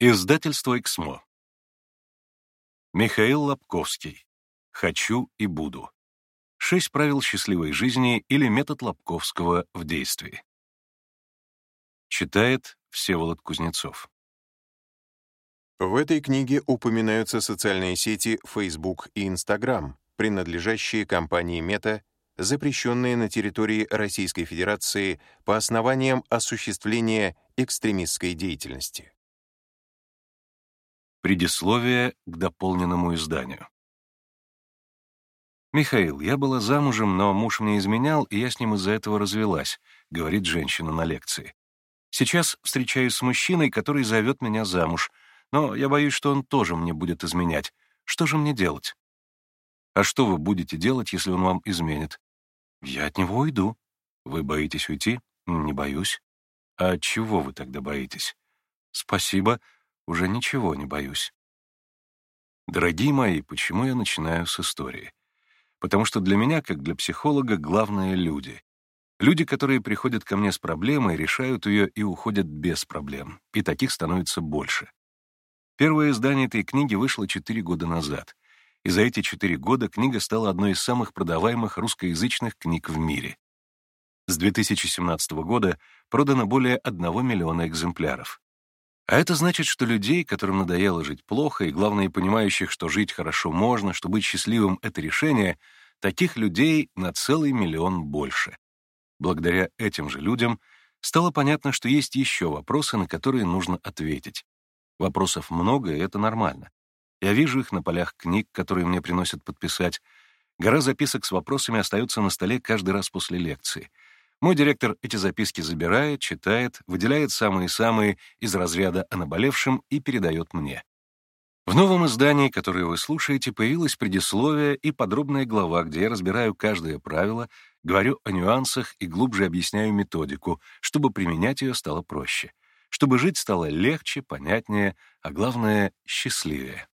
Издательство «Эксмо». Михаил Лобковский. «Хочу и буду». Шесть правил счастливой жизни или метод Лобковского в действии. Читает Всеволод Кузнецов. В этой книге упоминаются социальные сети Facebook и Instagram, принадлежащие компании Meta, запрещенные на территории Российской Федерации по основаниям осуществления экстремистской деятельности. Предисловие к дополненному изданию. «Михаил, я была замужем, но муж мне изменял, и я с ним из-за этого развелась», — говорит женщина на лекции. «Сейчас встречаюсь с мужчиной, который зовет меня замуж, но я боюсь, что он тоже мне будет изменять. Что же мне делать?» «А что вы будете делать, если он вам изменит?» «Я от него уйду». «Вы боитесь уйти?» «Не боюсь». «А чего вы тогда боитесь?» «Спасибо, уже ничего не боюсь. Дорогие мои, почему я начинаю с истории? Потому что для меня, как для психолога, главное — люди. Люди, которые приходят ко мне с проблемой, решают ее и уходят без проблем. И таких становится больше. Первое издание этой книги вышло четыре года назад. И за эти четыре года книга стала одной из самых продаваемых русскоязычных книг в мире. С 2017 года продано более 1 миллиона экземпляров. А это значит, что людей, которым надоело жить плохо, и, главное, понимающих, что жить хорошо можно, что быть счастливым — это решение, таких людей на целый миллион больше. Благодаря этим же людям стало понятно, что есть еще вопросы, на которые нужно ответить. Вопросов много, и это нормально. Я вижу их на полях книг, которые мне приносят подписать. Гора записок с вопросами остается на столе каждый раз после лекции — мой директор эти записки забирает, читает, выделяет самые-самые из разряда о наболевшем и передает мне. В новом издании, которое вы слушаете, появилось предисловие и подробная глава, где я разбираю каждое правило, говорю о нюансах и глубже объясняю методику, чтобы применять ее стало проще, чтобы жить стало легче, понятнее, а главное — счастливее.